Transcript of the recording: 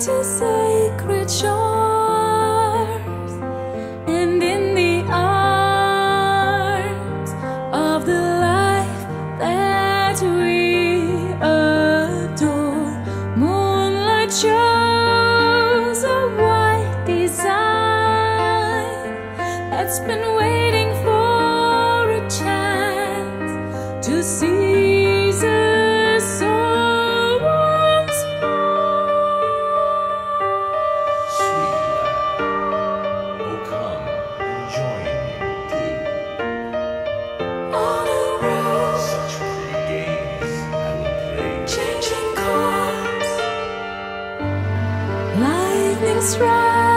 to sacred shores and in the arms of the life that we adore. Moonlight shows Lightning strikes